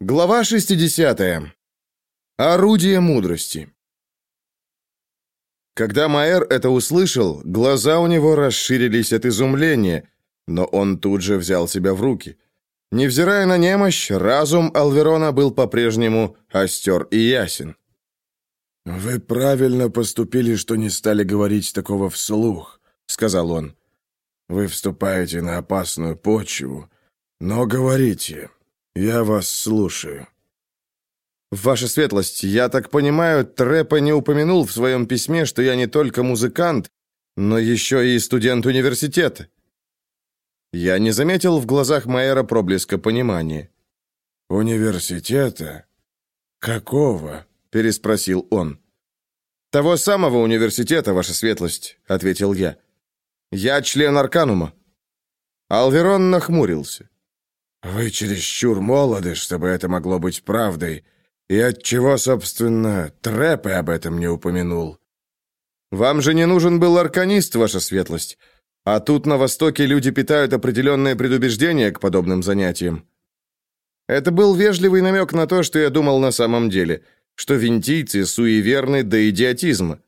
Глава 60. Орудие мудрости. Когда Майер это услышал, глаза у него расширились от изумления, но он тут же взял себя в руки. Невзирая на немощь, разум Алверона был по-прежнему остер и ясен. «Вы правильно поступили, что не стали говорить такого вслух», — сказал он. «Вы вступаете на опасную почву, но говорите, «Я вас слушаю». «Ваша светлость, я так понимаю, Трепа не упомянул в своем письме, что я не только музыкант, но еще и студент университета». Я не заметил в глазах Майера проблеска понимания. «Университета? Какого?» — переспросил он. «Того самого университета, ваша светлость», — ответил я. «Я член Арканума». Алверон нахмурился. Вы чересчур молоды, чтобы это могло быть правдой. И отчего, собственно, Трэп об этом не упомянул? Вам же не нужен был арканист, ваша светлость. А тут на Востоке люди питают определенное предубеждение к подобным занятиям. Это был вежливый намек на то, что я думал на самом деле, что винтийцы суеверны до идиотизма.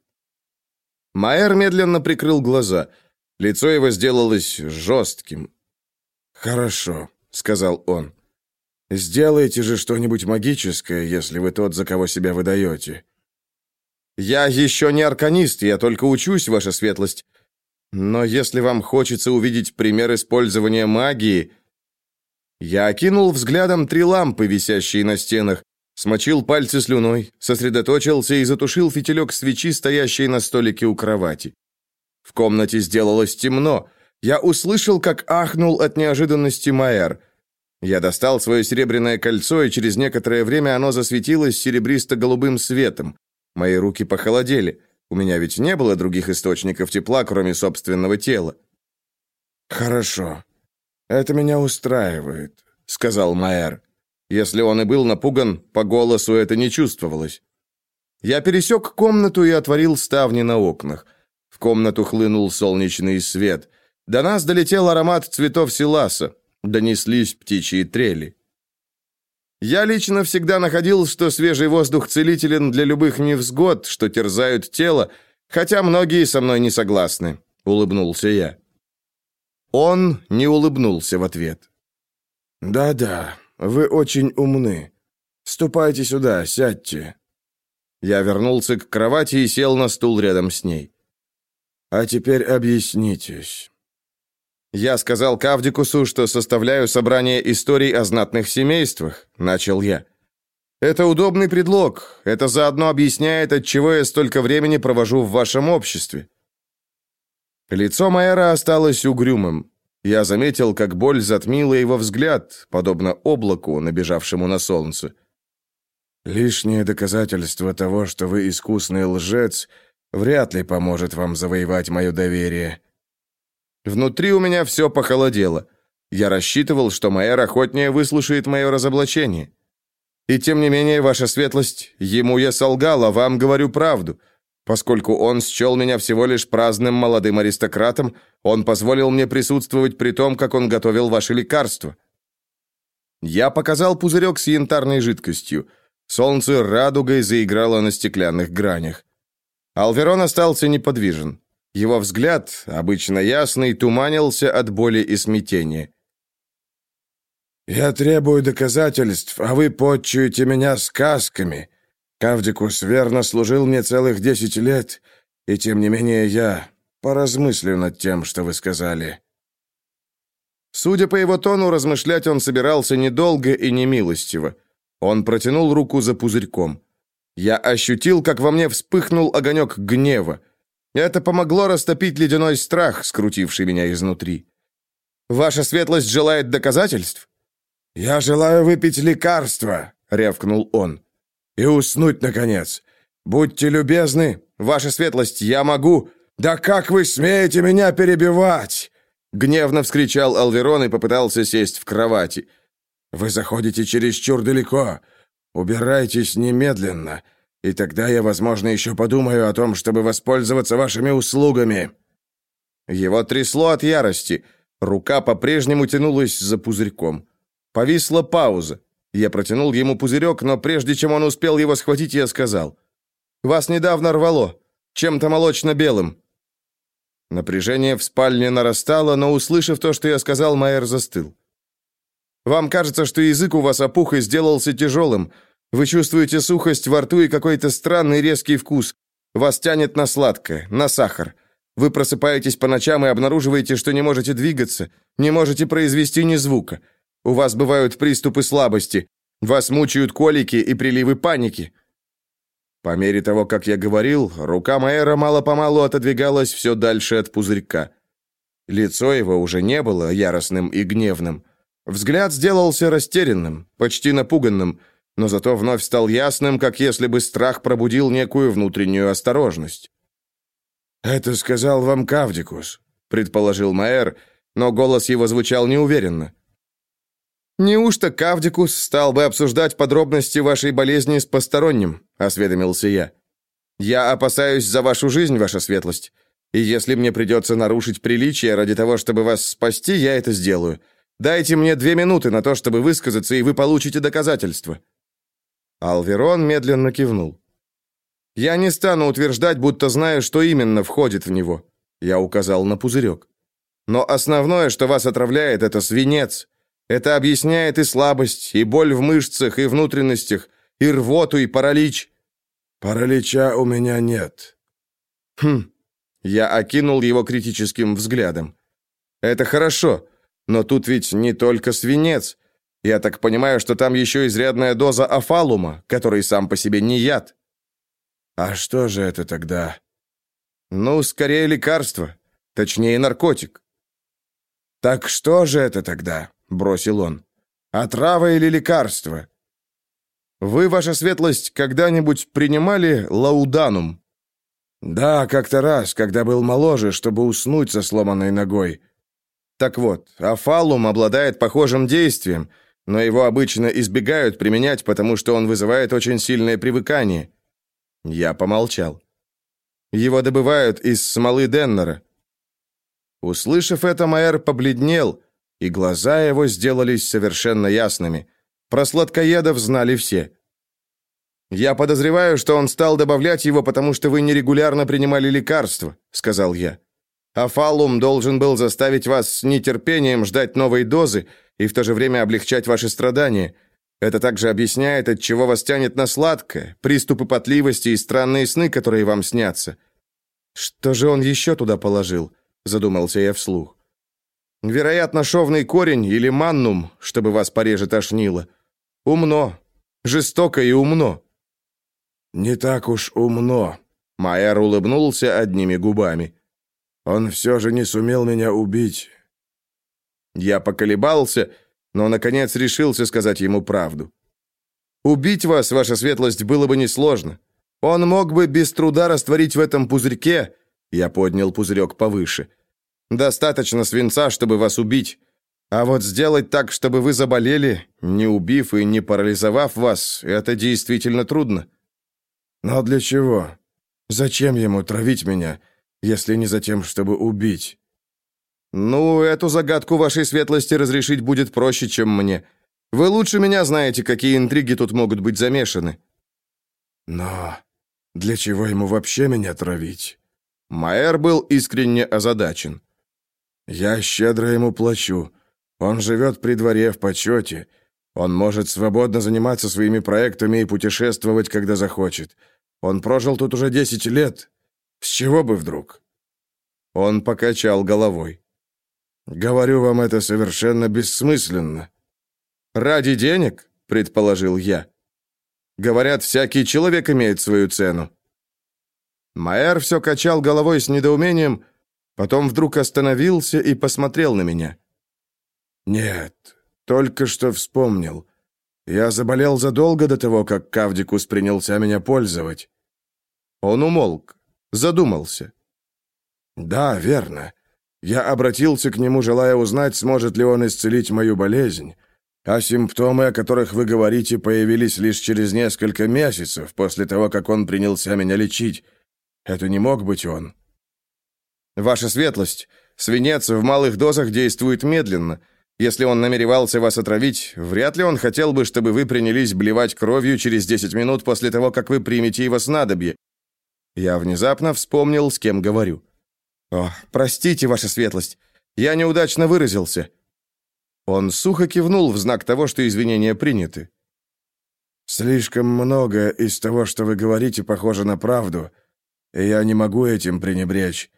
Майер медленно прикрыл глаза. Лицо его сделалось жестким. «Хорошо», — сказал он. «Сделайте же что-нибудь магическое, если вы тот, за кого себя выдаете». «Я еще не арканист, я только учусь, ваша светлость. Но если вам хочется увидеть пример использования магии...» Я окинул взглядом три лампы, висящие на стенах, смочил пальцы слюной, сосредоточился и затушил фитилек свечи, стоящей на столике у кровати. В комнате сделалось темно, я услышал, как ахнул от неожиданности Майер. Я достал свое серебряное кольцо, и через некоторое время оно засветилось серебристо-голубым светом. Мои руки похолодели. У меня ведь не было других источников тепла, кроме собственного тела. «Хорошо. Это меня устраивает», — сказал Майер. Если он и был напуган, по голосу это не чувствовалось. Я пересек комнату и отворил ставни на окнах. В комнату хлынул солнечный свет. До нас долетел аромат цветов силаса, донеслись птичьи трели. Я лично всегда находил, что свежий воздух целителен для любых невзгод, что терзают тело, хотя многие со мной не согласны, улыбнулся я. Он не улыбнулся в ответ. Да-да, вы очень умны. Ступайте сюда, сядьте. Я вернулся к кровати и сел на стул рядом с ней. А теперь объяснитесь. «Я сказал Кавдикусу, что составляю собрание историй о знатных семействах», — начал я. «Это удобный предлог. Это заодно объясняет, отчего я столько времени провожу в вашем обществе». Лицо Майера осталось угрюмым. Я заметил, как боль затмила его взгляд, подобно облаку, набежавшему на солнце. «Лишнее доказательство того, что вы искусный лжец, вряд ли поможет вам завоевать мое доверие», Внутри у меня все похолодело. Я рассчитывал, что Майер охотнее выслушает мое разоблачение. И тем не менее, ваша светлость, ему я солгал, а вам говорю правду. Поскольку он счел меня всего лишь праздным молодым аристократом, он позволил мне присутствовать при том, как он готовил ваши лекарства. Я показал пузырек с янтарной жидкостью. Солнце радугой заиграло на стеклянных гранях. Алверон остался неподвижен. Его взгляд, обычно ясный, туманился от боли и смятения. «Я требую доказательств, а вы подчуете меня сказками. Кавдикус верно служил мне целых десять лет, и тем не менее я поразмыслю над тем, что вы сказали». Судя по его тону, размышлять он собирался недолго и немилостиво. Он протянул руку за пузырьком. Я ощутил, как во мне вспыхнул огонек гнева. Это помогло растопить ледяной страх, скрутивший меня изнутри. «Ваша светлость желает доказательств?» «Я желаю выпить лекарство», — рявкнул он. «И уснуть, наконец. Будьте любезны, ваша светлость, я могу...» «Да как вы смеете меня перебивать?» Гневно вскричал Алверон и попытался сесть в кровати. «Вы заходите чересчур далеко. Убирайтесь немедленно и тогда я, возможно, еще подумаю о том, чтобы воспользоваться вашими услугами». Его трясло от ярости. Рука по-прежнему тянулась за пузырьком. Повисла пауза. Я протянул ему пузырек, но прежде чем он успел его схватить, я сказал. «Вас недавно рвало. Чем-то молочно-белым». Напряжение в спальне нарастало, но, услышав то, что я сказал, Майер застыл. «Вам кажется, что язык у вас опух и сделался тяжелым. Вы чувствуете сухость во рту и какой-то странный резкий вкус. Вас тянет на сладкое, на сахар. Вы просыпаетесь по ночам и обнаруживаете, что не можете двигаться, не можете произвести ни звука. У вас бывают приступы слабости. Вас мучают колики и приливы паники. По мере того, как я говорил, рука Майера мало-помалу отодвигалась все дальше от пузырька. Лицо его уже не было яростным и гневным. Взгляд сделался растерянным, почти напуганным, но зато вновь стал ясным, как если бы страх пробудил некую внутреннюю осторожность. «Это сказал вам Кавдикус», — предположил Майер, но голос его звучал неуверенно. «Неужто Кавдикус стал бы обсуждать подробности вашей болезни с посторонним?» — осведомился я. «Я опасаюсь за вашу жизнь, ваша светлость. И если мне придется нарушить приличие ради того, чтобы вас спасти, я это сделаю. Дайте мне две минуты на то, чтобы высказаться, и вы получите доказательства». Алверон медленно кивнул. «Я не стану утверждать, будто знаю, что именно входит в него», — я указал на пузырек. «Но основное, что вас отравляет, это свинец. Это объясняет и слабость, и боль в мышцах, и внутренностях, и рвоту, и паралич. Паралича у меня нет. Хм. Я окинул его критическим взглядом. Это хорошо, но тут ведь не только свинец. Я так понимаю, что там еще изрядная доза афалума, который сам по себе не яд. А что же это тогда? Ну, скорее лекарство, точнее наркотик. Так что же это тогда? — бросил он. «Отрава или лекарство?» «Вы, ваша светлость, когда-нибудь принимали лауданум?» «Да, как-то раз, когда был моложе, чтобы уснуть со сломанной ногой». «Так вот, афалум обладает похожим действием, но его обычно избегают применять, потому что он вызывает очень сильное привыкание». Я помолчал. «Его добывают из смолы Деннера». Услышав это, Майер побледнел — и глаза его сделались совершенно ясными. Про сладкоедов знали все. «Я подозреваю, что он стал добавлять его, потому что вы нерегулярно принимали лекарства», — сказал я. «А фалум должен был заставить вас с нетерпением ждать новой дозы и в то же время облегчать ваши страдания. Это также объясняет, от чего вас тянет на сладкое, приступы потливости и странные сны, которые вам снятся». «Что же он еще туда положил?» — задумался я вслух. Вероятно, шовный корень или маннум, чтобы вас пореже тошнило. Умно. Жестоко и умно. Не так уж умно. Майер улыбнулся одними губами. Он все же не сумел меня убить. Я поколебался, но, наконец, решился сказать ему правду. Убить вас, ваша светлость, было бы несложно. Он мог бы без труда растворить в этом пузырьке, я поднял пузырек повыше, Достаточно свинца, чтобы вас убить. А вот сделать так, чтобы вы заболели, не убив и не парализовав вас, это действительно трудно. Но для чего? Зачем ему травить меня, если не за тем, чтобы убить? Ну, эту загадку вашей светлости разрешить будет проще, чем мне. Вы лучше меня знаете, какие интриги тут могут быть замешаны. Но для чего ему вообще меня травить? Майер был искренне озадачен. Я щедро ему плачу. Он живет при дворе в почете. Он может свободно заниматься своими проектами и путешествовать, когда захочет. Он прожил тут уже десять лет. С чего бы вдруг?» Он покачал головой. «Говорю вам, это совершенно бессмысленно». «Ради денег?» — предположил я. «Говорят, всякий человек имеет свою цену». Майер все качал головой с недоумением, Потом вдруг остановился и посмотрел на меня. «Нет, только что вспомнил. Я заболел задолго до того, как Кавдикус принялся меня пользовать». Он умолк, задумался. «Да, верно. Я обратился к нему, желая узнать, сможет ли он исцелить мою болезнь. А симптомы, о которых вы говорите, появились лишь через несколько месяцев после того, как он принялся меня лечить. Это не мог быть он. Ваша светлость, свинец в малых дозах действует медленно. Если он намеревался вас отравить, вряд ли он хотел бы, чтобы вы принялись блевать кровью через 10 минут после того, как вы примете его снадобье. Я внезапно вспомнил, с кем говорю. О, простите, ваша светлость. Я неудачно выразился. Он сухо кивнул в знак того, что извинения приняты. Слишком много из того, что вы говорите, похоже на правду, и я не могу этим пренебречь.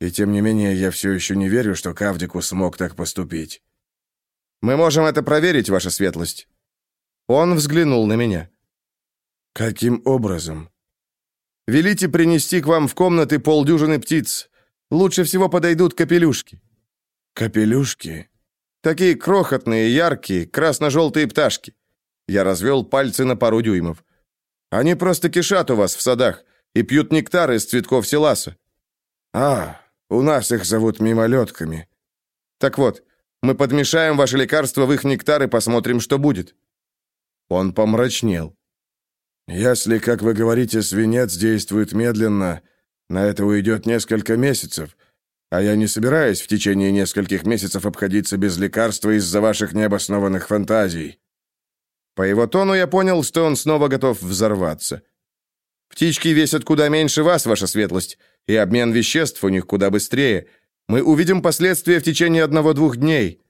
И тем не менее, я все еще не верю, что Кавдику смог так поступить. Мы можем это проверить, ваша светлость. Он взглянул на меня. Каким образом? Велите принести к вам в комнаты полдюжины птиц. Лучше всего подойдут капелюшки. Капелюшки? Такие крохотные, яркие, красно-желтые пташки. Я развел пальцы на пару дюймов. Они просто кишат у вас в садах и пьют нектар из цветков селаса. А, у нас их зовут мимолетками. Так вот, мы подмешаем ваше лекарство в их нектар и посмотрим, что будет». Он помрачнел. «Если, как вы говорите, свинец действует медленно, на это уйдет несколько месяцев, а я не собираюсь в течение нескольких месяцев обходиться без лекарства из-за ваших необоснованных фантазий». По его тону я понял, что он снова готов взорваться. «Птички весят куда меньше вас, ваша светлость, и обмен веществ у них куда быстрее». Мы увидим последствия в течение одного-двух дней.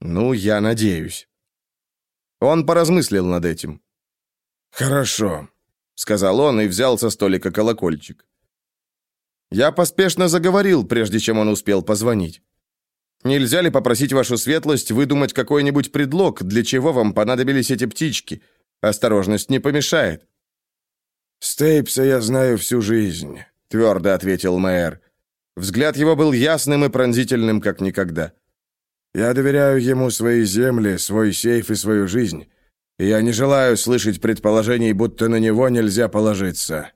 Ну, я надеюсь. Он поразмыслил над этим. Хорошо, сказал он и взял со столика колокольчик. Я поспешно заговорил, прежде чем он успел позвонить. Нельзя ли попросить вашу светлость выдумать какой-нибудь предлог, для чего вам понадобились эти птички? Осторожность не помешает. Стейпса я знаю всю жизнь, твердо ответил мэр. Взгляд его был ясным и пронзительным, как никогда. «Я доверяю ему свои земли, свой сейф и свою жизнь. Я не желаю слышать предположений, будто на него нельзя положиться».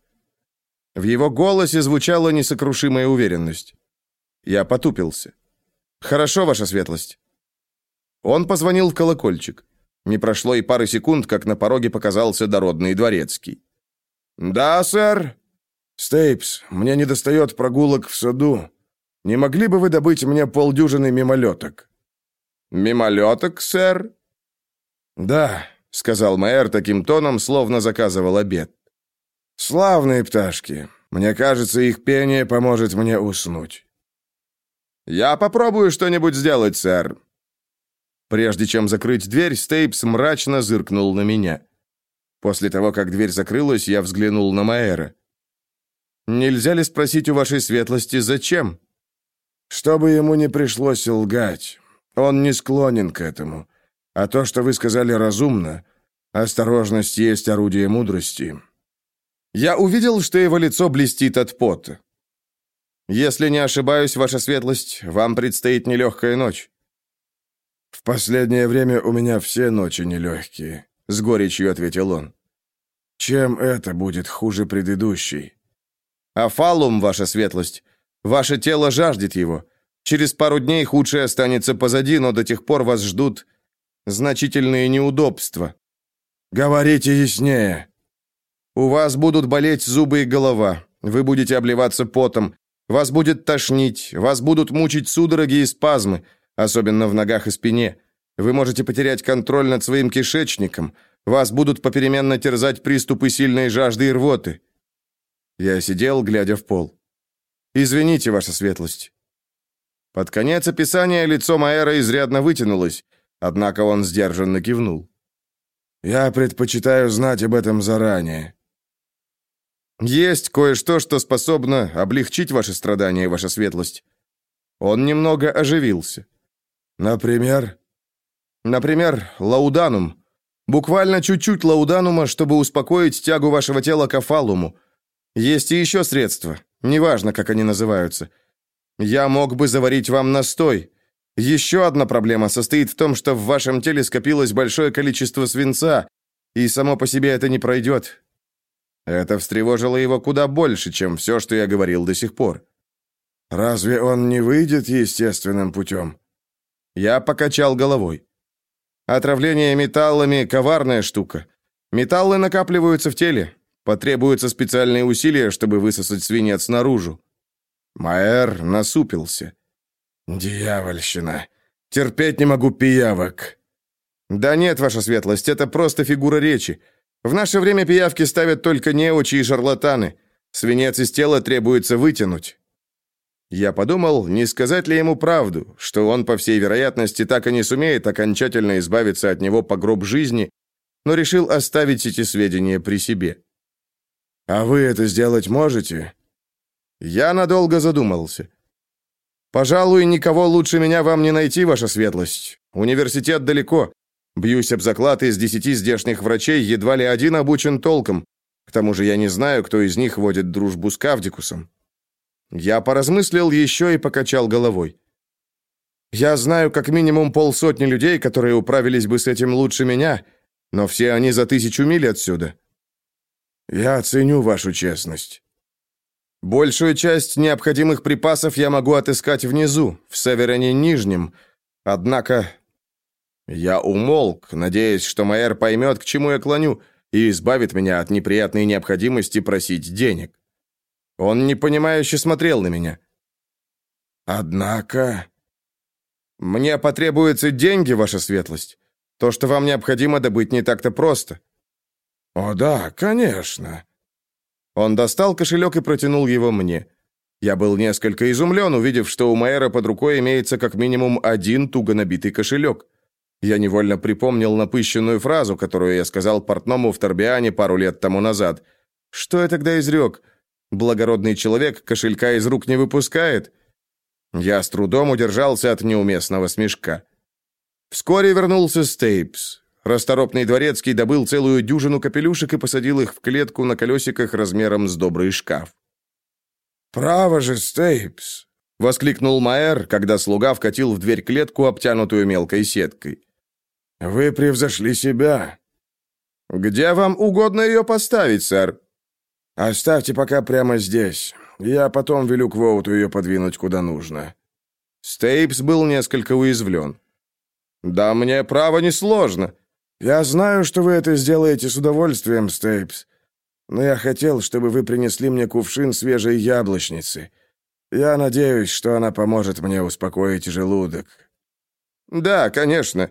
В его голосе звучала несокрушимая уверенность. Я потупился. «Хорошо, ваша светлость». Он позвонил в колокольчик. Не прошло и пары секунд, как на пороге показался дородный дворецкий. «Да, сэр», «Стейпс, мне недостает прогулок в саду. Не могли бы вы добыть мне полдюжины мимолеток?» «Мимолеток, сэр?» «Да», — сказал маэр таким тоном, словно заказывал обед. «Славные пташки. Мне кажется, их пение поможет мне уснуть». «Я попробую что-нибудь сделать, сэр». Прежде чем закрыть дверь, Стейпс мрачно зыркнул на меня. После того, как дверь закрылась, я взглянул на Маэра. Нельзя ли спросить у вашей светлости, зачем? Чтобы ему не пришлось лгать. Он не склонен к этому. А то, что вы сказали разумно, осторожность есть орудие мудрости. Я увидел, что его лицо блестит от пота. Если не ошибаюсь, ваша светлость, вам предстоит нелегкая ночь. В последнее время у меня все ночи нелегкие, с горечью ответил он. Чем это будет хуже предыдущей? А фалум, ваша светлость, ваше тело жаждет его. Через пару дней худшее останется позади, но до тех пор вас ждут значительные неудобства. Говорите яснее. У вас будут болеть зубы и голова. Вы будете обливаться потом. Вас будет тошнить. Вас будут мучить судороги и спазмы, особенно в ногах и спине. Вы можете потерять контроль над своим кишечником. Вас будут попеременно терзать приступы сильной жажды и рвоты. Я сидел, глядя в пол. «Извините, ваша светлость». Под конец описания лицо Маэра изрядно вытянулось, однако он сдержанно кивнул. «Я предпочитаю знать об этом заранее». «Есть кое-что, что способно облегчить ваши страдания, ваша светлость». Он немного оживился. «Например?» «Например, лауданум. Буквально чуть-чуть лауданума, чтобы успокоить тягу вашего тела к афалуму. Есть и еще средства, неважно, как они называются. Я мог бы заварить вам настой. Еще одна проблема состоит в том, что в вашем теле скопилось большое количество свинца, и само по себе это не пройдет. Это встревожило его куда больше, чем все, что я говорил до сих пор. Разве он не выйдет естественным путем? Я покачал головой. Отравление металлами – коварная штука. Металлы накапливаются в теле. Потребуются специальные усилия, чтобы высосать свинец наружу. Маэр насупился. «Дьявольщина! Терпеть не могу пиявок». «Да нет, ваша светлость, это просто фигура речи. В наше время пиявки ставят только неучи и шарлатаны. Свинец из тела требуется вытянуть». Я подумал, не сказать ли ему правду, что он, по всей вероятности, так и не сумеет окончательно избавиться от него по гроб жизни, но решил оставить эти сведения при себе. «А вы это сделать можете?» Я надолго задумался. «Пожалуй, никого лучше меня вам не найти, ваша светлость. Университет далеко. Бьюсь об заклад, из десяти здешних врачей едва ли один обучен толком. К тому же я не знаю, кто из них водит дружбу с Кавдикусом». Я поразмыслил еще и покачал головой. «Я знаю как минимум полсотни людей, которые управились бы с этим лучше меня, но все они за тысячу миль отсюда». «Я оценю вашу честность». Большую часть необходимых припасов я могу отыскать внизу, в Североне Нижнем. Однако я умолк, надеясь, что Майер поймет, к чему я клоню, и избавит меня от неприятной необходимости просить денег. Он непонимающе смотрел на меня. «Однако...» «Мне потребуются деньги, ваша светлость. То, что вам необходимо добыть, не так-то просто». «О да, конечно. Он достал кошелек и протянул его мне. Я был несколько изумлен, увидев, что у Майера под рукой имеется как минимум один туго набитый кошелек. Я невольно припомнил напыщенную фразу, которую я сказал портному в Торбиане пару лет тому назад. Что я тогда изрек? Благородный человек кошелька из рук не выпускает? Я с трудом удержался от неуместного смешка. Вскоре вернулся Стейпс. Расторопный дворецкий добыл целую дюжину капелюшек и посадил их в клетку на колесиках размером с добрый шкаф. «Право же, Стейпс!» — воскликнул маэр, когда слуга вкатил в дверь клетку, обтянутую мелкой сеткой. «Вы превзошли себя!» «Где вам угодно ее поставить, сэр?» «Оставьте пока прямо здесь. Я потом велю Квоуту ее подвинуть куда нужно». Стейпс был несколько уязвлен. «Да мне право несложно. «Я знаю, что вы это сделаете с удовольствием, Стейпс. Но я хотел, чтобы вы принесли мне кувшин свежей яблочницы. Я надеюсь, что она поможет мне успокоить желудок». «Да, конечно».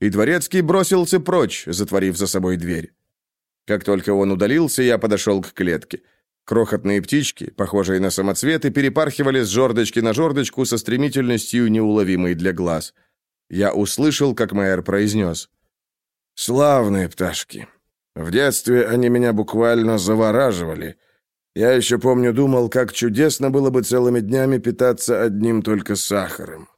И дворецкий бросился прочь, затворив за собой дверь. Как только он удалился, я подошел к клетке. Крохотные птички, похожие на самоцветы, перепархивали с жердочки на жердочку со стремительностью, неуловимой для глаз. Я услышал, как мэр произнес. Славные пташки. В детстве они меня буквально завораживали. Я еще помню, думал, как чудесно было бы целыми днями питаться одним только сахаром.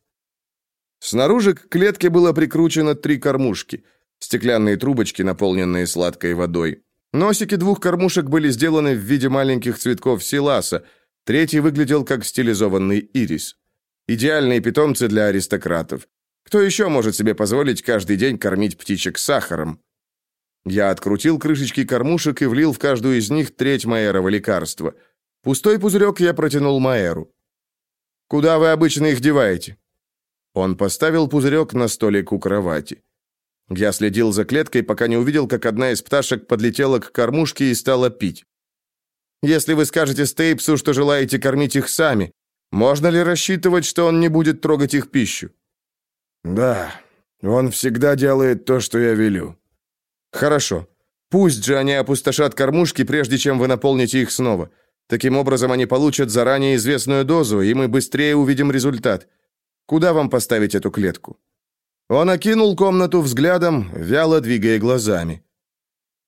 Снаружи к клетке было прикручено три кормушки, стеклянные трубочки, наполненные сладкой водой. Носики двух кормушек были сделаны в виде маленьких цветков силаса, третий выглядел как стилизованный ирис. Идеальные питомцы для аристократов. Кто еще может себе позволить каждый день кормить птичек сахаром? Я открутил крышечки кормушек и влил в каждую из них треть майерова лекарства. Пустой пузырек я протянул Майеру. «Куда вы обычно их деваете?» Он поставил пузырек на столик у кровати. Я следил за клеткой, пока не увидел, как одна из пташек подлетела к кормушке и стала пить. «Если вы скажете Стейпсу, что желаете кормить их сами, можно ли рассчитывать, что он не будет трогать их пищу?» «Да, он всегда делает то, что я велю». «Хорошо. Пусть же они опустошат кормушки, прежде чем вы наполните их снова. Таким образом, они получат заранее известную дозу, и мы быстрее увидим результат. Куда вам поставить эту клетку?» Он окинул комнату взглядом, вяло двигая глазами.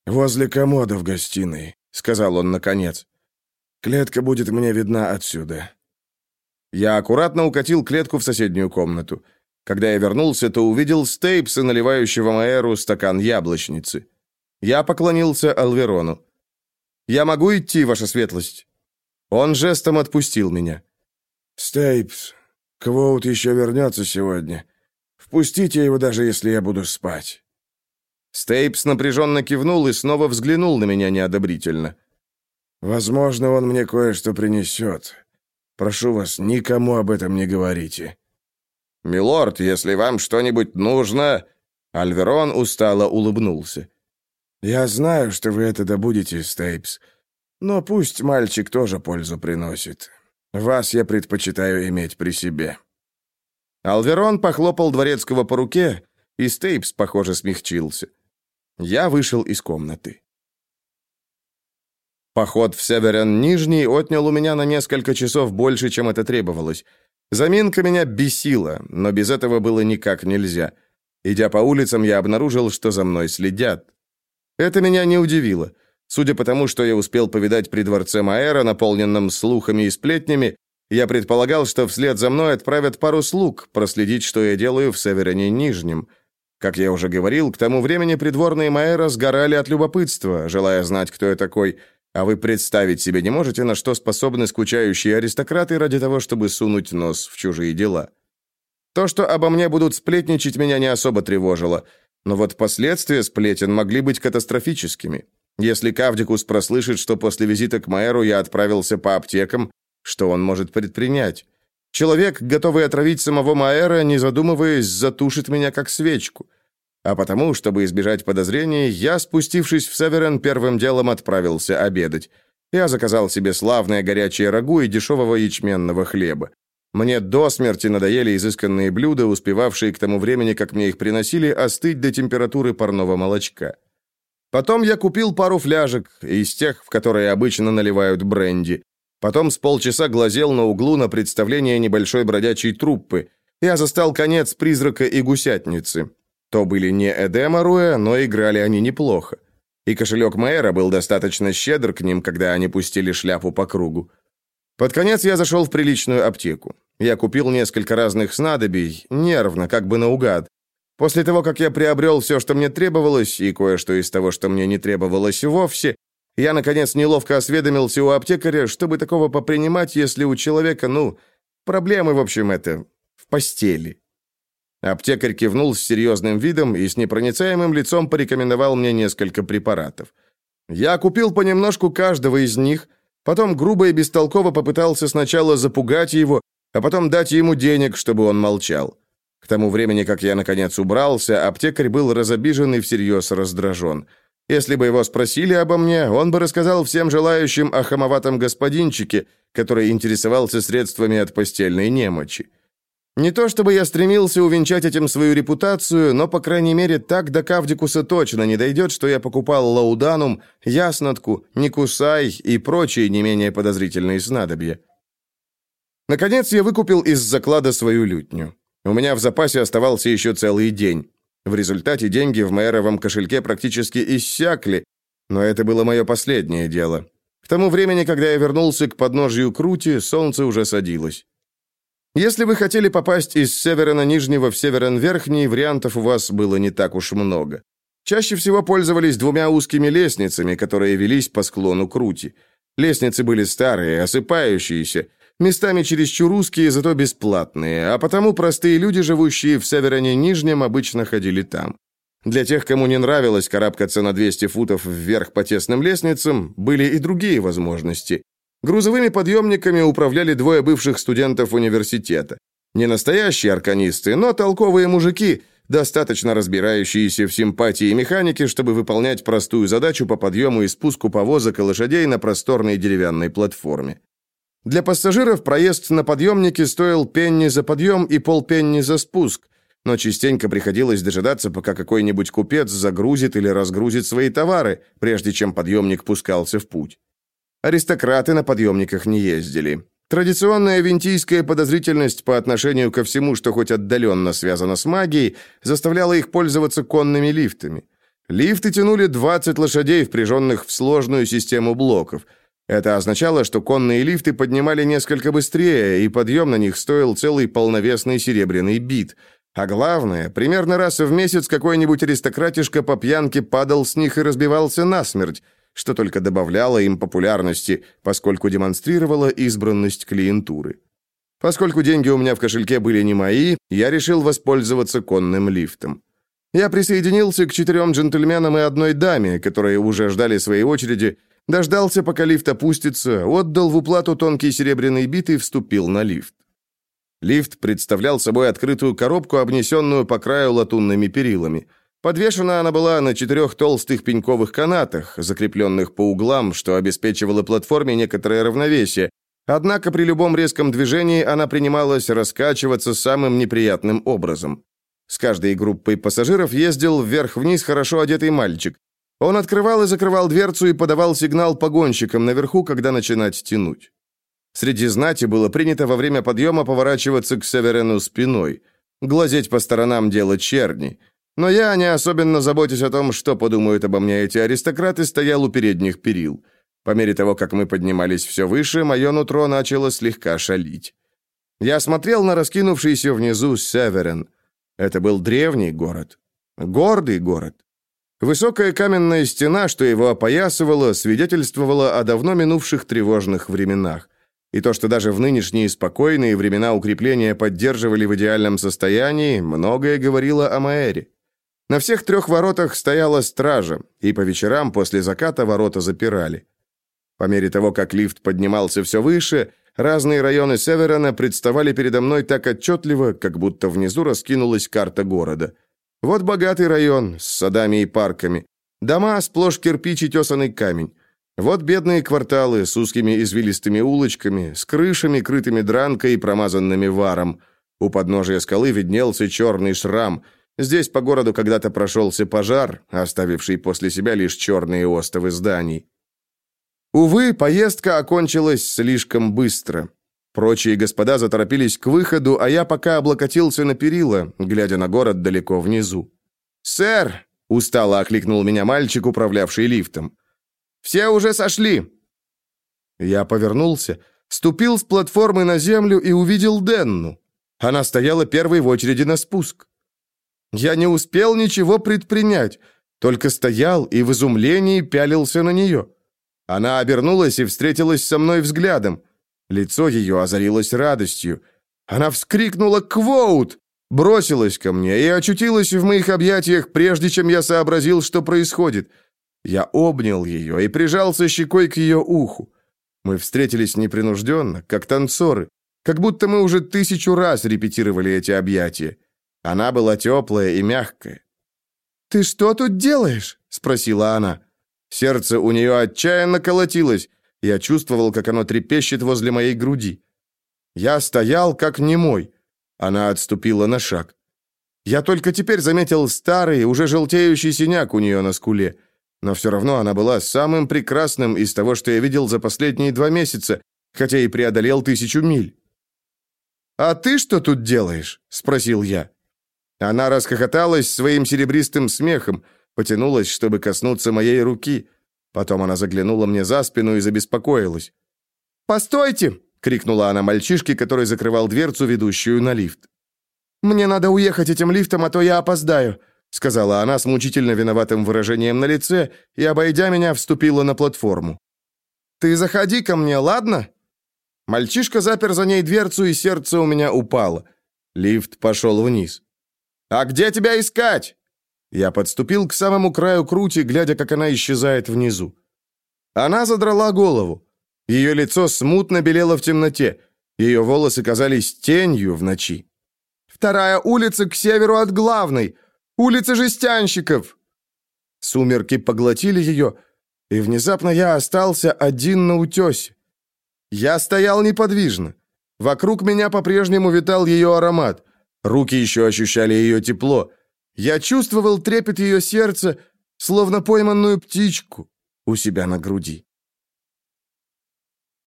«Возле комода в гостиной», — сказал он наконец. «Клетка будет мне видна отсюда». Я аккуратно укатил клетку в соседнюю комнату. Когда я вернулся, то увидел Стейпса, наливающего Маэру стакан яблочницы. Я поклонился Алверону. «Я могу идти, ваша светлость?» Он жестом отпустил меня. «Стейпс, Квоут еще вернется сегодня. Впустите его, даже если я буду спать». Стейпс напряженно кивнул и снова взглянул на меня неодобрительно. «Возможно, он мне кое-что принесет. Прошу вас, никому об этом не говорите». «Милорд, если вам что-нибудь нужно...» Альверон устало улыбнулся. «Я знаю, что вы это добудете, Стейпс. Но пусть мальчик тоже пользу приносит. Вас я предпочитаю иметь при себе». Алверон похлопал дворецкого по руке, и Стейпс, похоже, смягчился. Я вышел из комнаты. Поход в Северен Нижний отнял у меня на несколько часов больше, чем это требовалось. Заминка меня бесила, но без этого было никак нельзя. Идя по улицам, я обнаружил, что за мной следят. Это меня не удивило. Судя по тому, что я успел повидать при дворце Маэра, наполненном слухами и сплетнями, я предполагал, что вслед за мной отправят пару слуг проследить, что я делаю в Северине Нижнем. Как я уже говорил, к тому времени придворные Маэра сгорали от любопытства, желая знать, кто я такой, а вы представить себе не можете, на что способны скучающие аристократы ради того, чтобы сунуть нос в чужие дела. То, что обо мне будут сплетничать, меня не особо тревожило, но вот последствия сплетен могли быть катастрофическими. Если Кавдикус прослышит, что после визита к Маэру я отправился по аптекам, что он может предпринять? Человек, готовый отравить самого Маэра, не задумываясь, затушит меня как свечку. А потому, чтобы избежать подозрений, я, спустившись в Северен, первым делом отправился обедать. Я заказал себе славное горячее рагу и дешевого ячменного хлеба. Мне до смерти надоели изысканные блюда, успевавшие к тому времени, как мне их приносили, остыть до температуры парного молочка. Потом я купил пару фляжек, из тех, в которые обычно наливают бренди. Потом с полчаса глазел на углу на представление небольшой бродячей труппы. Я застал конец «Призрака и гусятницы». То были не Эдема Руэ, но играли они неплохо. И кошелек Мэра был достаточно щедр к ним, когда они пустили шляпу по кругу. Под конец я зашел в приличную аптеку. Я купил несколько разных снадобий, нервно, как бы наугад. После того, как я приобрел все, что мне требовалось, и кое-что из того, что мне не требовалось вовсе, я, наконец, неловко осведомился у аптекаря, чтобы такого попринимать, если у человека, ну, проблемы, в общем, это, в постели. Аптекарь кивнул с серьезным видом и с непроницаемым лицом порекомендовал мне несколько препаратов. Я купил понемножку каждого из них, потом грубо и бестолково попытался сначала запугать его, а потом дать ему денег, чтобы он молчал. К тому времени, как я, наконец, убрался, аптекарь был разобижен и всерьез раздражен – если бы его спросили обо мне, он бы рассказал всем желающим о хамоватом господинчике, который интересовался средствами от постельной немочи. Не то чтобы я стремился увенчать этим свою репутацию, но, по крайней мере, так до Кавдикуса точно не дойдет, что я покупал лауданум, яснотку, никусай и прочие не менее подозрительные снадобья. Наконец, я выкупил из заклада свою лютню. У меня в запасе оставался еще целый день. В результате деньги в мэровом кошельке практически иссякли, но это было мое последнее дело. К тому времени, когда я вернулся к подножью Крути, солнце уже садилось. Если вы хотели попасть из севера на Нижнего в Северен Верхний, вариантов у вас было не так уж много. Чаще всего пользовались двумя узкими лестницами, которые велись по склону Крути. Лестницы были старые, осыпающиеся, местами чересчур узкие, зато бесплатные, а потому простые люди, живущие в Североне Нижнем, обычно ходили там. Для тех, кому не нравилось карабкаться на 200 футов вверх по тесным лестницам, были и другие возможности. Грузовыми подъемниками управляли двое бывших студентов университета. Не настоящие арканисты, но толковые мужики, достаточно разбирающиеся в симпатии и механике, чтобы выполнять простую задачу по подъему и спуску повозок и лошадей на просторной деревянной платформе. Для пассажиров проезд на подъемнике стоил пенни за подъем и полпенни за спуск, но частенько приходилось дожидаться, пока какой-нибудь купец загрузит или разгрузит свои товары, прежде чем подъемник пускался в путь. Аристократы на подъемниках не ездили. Традиционная винтийская подозрительность по отношению ко всему, что хоть отдаленно связано с магией, заставляла их пользоваться конными лифтами. Лифты тянули 20 лошадей, впряженных в сложную систему блоков – это означало, что конные лифты поднимали несколько быстрее, и подъем на них стоил целый полновесный серебряный бит. А главное, примерно раз в месяц какой-нибудь аристократишка по пьянке падал с них и разбивался насмерть, что только добавляло им популярности, поскольку демонстрировало избранность клиентуры. Поскольку деньги у меня в кошельке были не мои, я решил воспользоваться конным лифтом. Я присоединился к четырем джентльменам и одной даме, которые уже ждали своей очереди, Дождался, пока лифт опустится, отдал в уплату тонкий серебряный бит и вступил на лифт. Лифт представлял собой открытую коробку, обнесенную по краю латунными перилами. Подвешена она была на четырех толстых пеньковых канатах, закрепленных по углам, что обеспечивало платформе некоторое равновесие, Однако при любом резком движении она принималась раскачиваться самым неприятным образом. С каждой группой пассажиров ездил вверх-вниз хорошо одетый мальчик. Он открывал и закрывал дверцу и подавал сигнал погонщикам наверху, когда начинать тянуть. Среди знати было принято во время подъема поворачиваться к Северену спиной. Глазеть по сторонам дело черни. Но я, не особенно заботясь о том, что подумают обо мне эти аристократы, стоял у передних перил. По мере того, как мы поднимались все выше, мое нутро начало слегка шалить. Я смотрел на раскинувшийся внизу Северен. Это был древний город. Гордый город. Высокая каменная стена, что его опоясывала, свидетельствовала о давно минувших тревожных временах. И то, что даже в нынешние спокойные времена укрепления поддерживали в идеальном состоянии, многое говорило о Маэре. На всех трех воротах стояла стража, и по вечерам после заката ворота запирали. По мере того, как лифт поднимался все выше, разные районы Северена представали передо мной так отчетливо, как будто внизу раскинулась карта города. Вот богатый район с садами и парками. Дома сплошь кирпич и тесанный камень. Вот бедные кварталы с узкими извилистыми улочками, с крышами, крытыми дранкой и промазанными варом. У подножия скалы виднелся черный шрам. Здесь по городу когда-то прошелся пожар, оставивший после себя лишь черные остовы зданий. Увы, поездка окончилась слишком быстро. Прочие господа заторопились к выходу, а я пока облокотился на перила, глядя на город далеко внизу. «Сэр!» — устало окликнул меня мальчик, управлявший лифтом. Все уже сошли!» Я повернулся, ступил с платформы на землю и увидел Денну. Она стояла первой в очереди на спуск. Я не успел ничего предпринять, только стоял и в изумлении пялился на нее. Она обернулась и встретилась со мной взглядом. Лицо ее озарилось радостью. Она вскрикнула «Квоут!», бросилась ко мне и очутилась в моих объятиях, прежде чем я сообразил, что происходит – я обнял ее и прижался щекой к ее уху. Мы встретились непринужденно, как танцоры, как будто мы уже тысячу раз репетировали эти объятия. Она была теплая и мягкая. «Ты что тут делаешь?» — спросила она. Сердце у нее отчаянно колотилось. Я чувствовал, как оно трепещет возле моей груди. Я стоял, как немой. Она отступила на шаг. Я только теперь заметил старый, уже желтеющий синяк у нее на скуле но все равно она была самым прекрасным из того, что я видел за последние два месяца, хотя и преодолел тысячу миль. «А ты что тут делаешь?» — спросил я. Она расхохоталась своим серебристым смехом, потянулась, чтобы коснуться моей руки. Потом она заглянула мне за спину и забеспокоилась. «Постойте!» — крикнула она мальчишке, который закрывал дверцу, ведущую на лифт. «Мне надо уехать этим лифтом, а то я опоздаю сказала она с мучительно виноватым выражением на лице и, обойдя меня, вступила на платформу. «Ты заходи ко мне, ладно?» Мальчишка запер за ней дверцу, и сердце у меня упало. Лифт пошел вниз. «А где тебя искать?» Я подступил к самому краю крути, глядя, как она исчезает внизу. Она задрала голову. Ее лицо смутно белело в темноте. Ее волосы казались тенью в ночи. «Вторая улица к северу от главной. Улица жестянщиков!» Сумерки поглотили ее, и внезапно я остался один на утесе. Я стоял неподвижно. Вокруг меня по-прежнему витал ее аромат. Руки еще ощущали ее тепло. Я чувствовал трепет ее сердца, словно пойманную птичку у себя на груди.